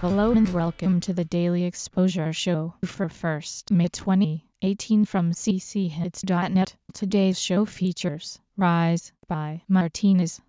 Hello and welcome to the Daily Exposure Show for 1st May 2018 from cchits.net. Today's show features Rise by Martinez.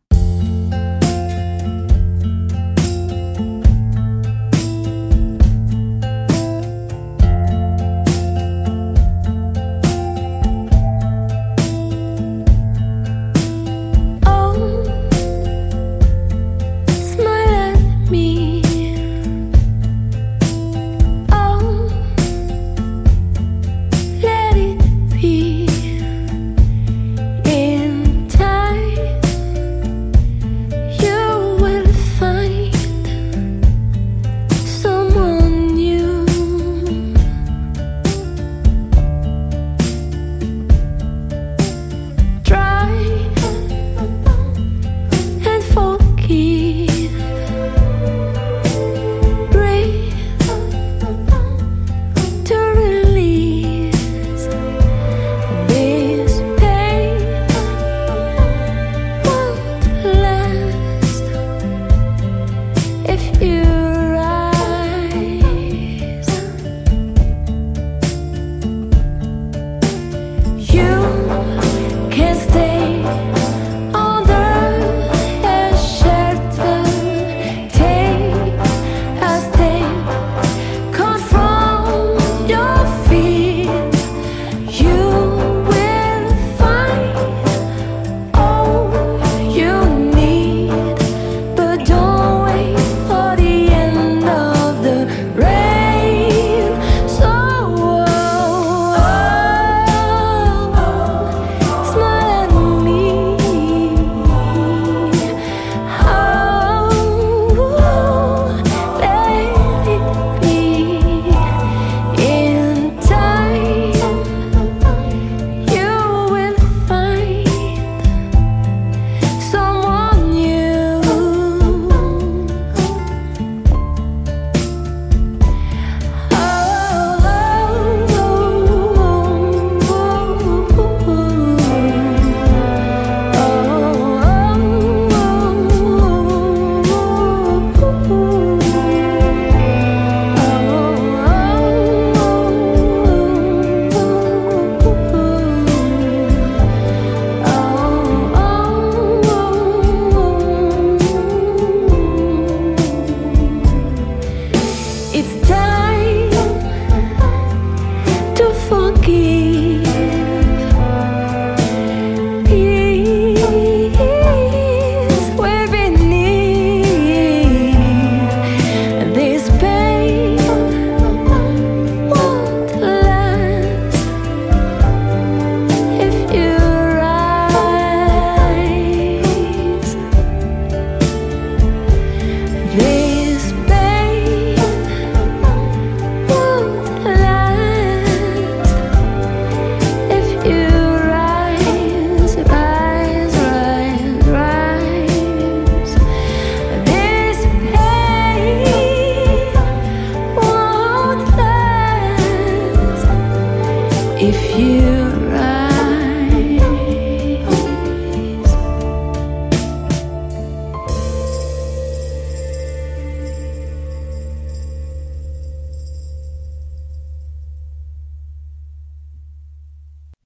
Forgive.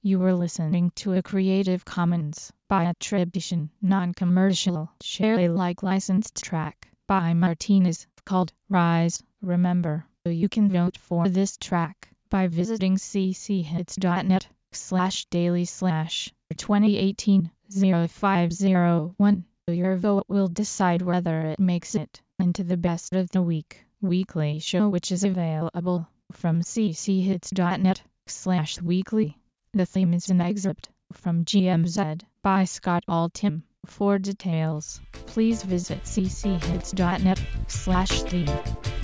You were listening to a Creative Commons by attribution, non-commercial, share Alike licensed track by Martinez called Rise. Remember, you can vote for this track by visiting cchits.net slash daily slash 2018 0501. Your vote will decide whether it makes it into the best of the week weekly show which is available from cchits.net slash weekly. The theme is an excerpt from GMZ by Scott Altham. For details, please visit cchits.net slash theme.